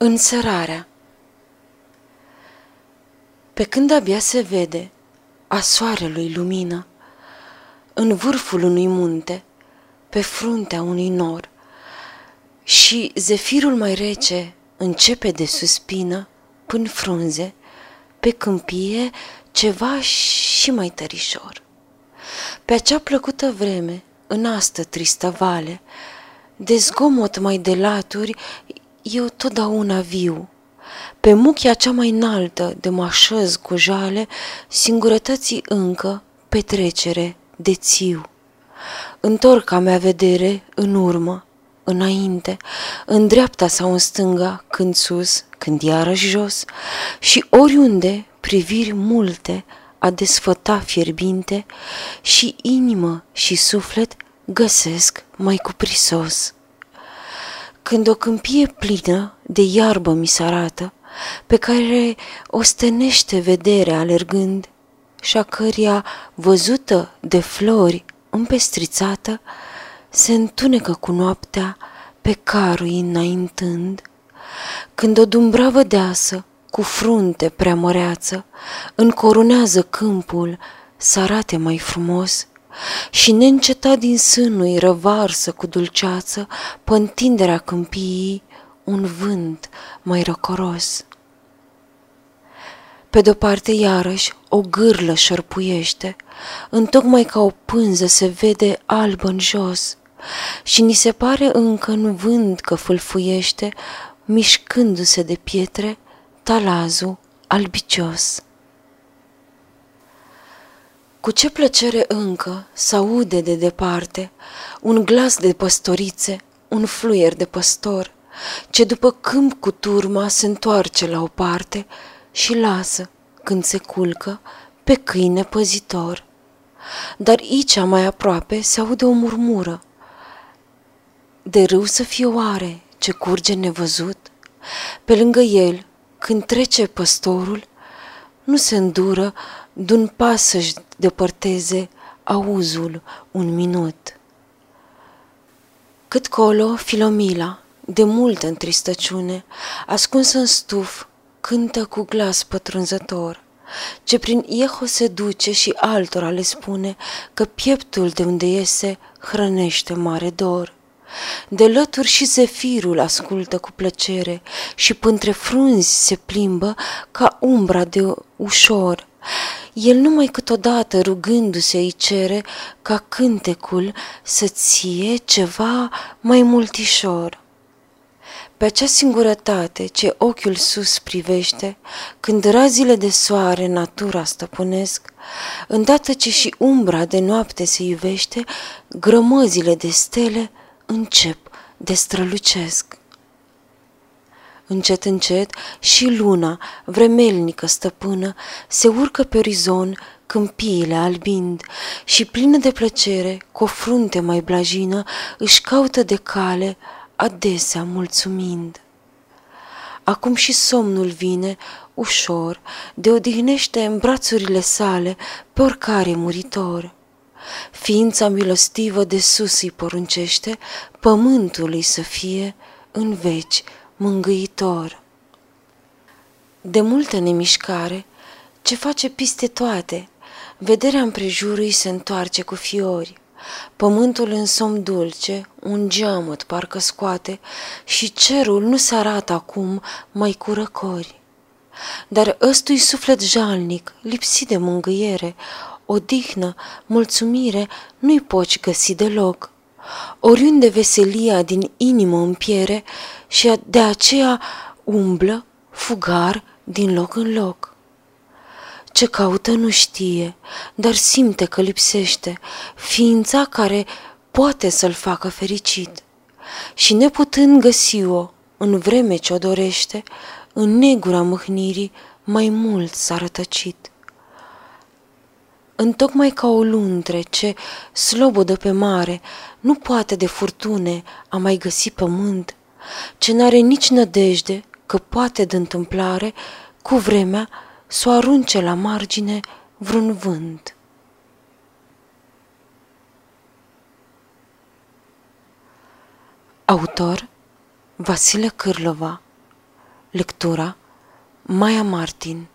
Înserarea Pe când abia se vede a soarelui lumină, în vârful unui munte, pe fruntea unui nor, și zefirul mai rece începe de suspină până frunze, pe câmpie ceva și mai tărișor. Pe acea plăcută vreme, în astă tristă vale, de zgomot mai de laturi, eu totdeauna viu. Pe muchia cea mai înaltă de mă așez cu jale, singurătății încă petrecere de țiu. Întorc a mea vedere în urmă, înainte, în dreapta sau în stânga, când sus, când iarăși jos, și oriunde priviri multe a desfăta fierbinte și inimă și suflet găsesc mai cuprisos. Când o câmpie plină de iarbă mi se arată, pe care o stănește vederea alergând, și a căria văzută de flori împestrițată, se întunecă cu noaptea pe carui înaintând, când o dumbravă deasă, cu frunte prea măreață, încorunează câmpul să arate mai frumos și neîncetat din sânui răvarsă cu dulceață pântinderea câmpiei un vânt mai răcoros. Pe de-o parte, iarăși, o gârlă șărpuiește, întocmai ca o pânză se vede albă în jos și ni se pare încă în vânt că fâlfuiește, mișcându-se de pietre, talazul albicios. Cu ce plăcere încă s-aude de departe un glas de păstorițe, un fluier de păstor, ce după câmp cu turma se întoarce la o parte și lasă, când se culcă, pe câine păzitor. Dar aici, mai aproape, se aude o murmură. De râu să fie oare ce curge nevăzut? Pe lângă el, când trece păstorul, nu se îndură d'un pas să-și depărteze auzul un minut. Cât colo, Filomila, de multă întristăciune, ascunsă în stuf, cântă cu glas pătrunzător, ce prin ieho se duce și altora le spune că pieptul de unde iese hrănește mare dor. De lături și zefirul ascultă cu plăcere și pântre frunzi se plimbă ca umbra de ușor. El numai câteodată rugându-se îi cere ca cântecul să ție ceva mai multișor. Pe acea singurătate ce ochiul sus privește, când razile de soare natura stăpânesc, îndată ce și umbra de noapte se iubește, grămăzile de stele încep de strălucesc. Încet, încet și luna, vremelnică stăpână, se urcă pe orizon câmpiile albind și plină de plăcere, cu o frunte mai blajină, își caută de cale adesea mulțumind. Acum și somnul vine, ușor, de odihnește în brațurile sale pe oricare muritor. Ființa milostivă de sus îi poruncește, pământului să fie în veci mângâitor. De multă nemișcare, ce face piste toate, vederea împrejurului se întoarce cu fiori. Pământul în somn dulce, un geamăt parcă scoate și cerul nu se arată acum mai cu răcori. Dar ăstui suflet jalnic, lipsit de mângâiere, odihnă, mulțumire, nu-i poți găsi deloc. Oriunde veselia din inimă împiere și de aceea umblă, fugar, din loc în loc. Ce caută nu știe, dar simte că lipsește ființa care poate să-l facă fericit. Și neputând găsi-o în vreme ce o dorește, în negura mâhnirii mai mult s-a rătăcit. Întocmai ca o luntre ce, slobodă pe mare, nu poate de furtune a mai găsi pământ, ce n-are nici nădejde că poate de întâmplare, cu vremea, să o arunce la margine vreun vânt. Autor Vasile Cârlova Lectura Maia Martin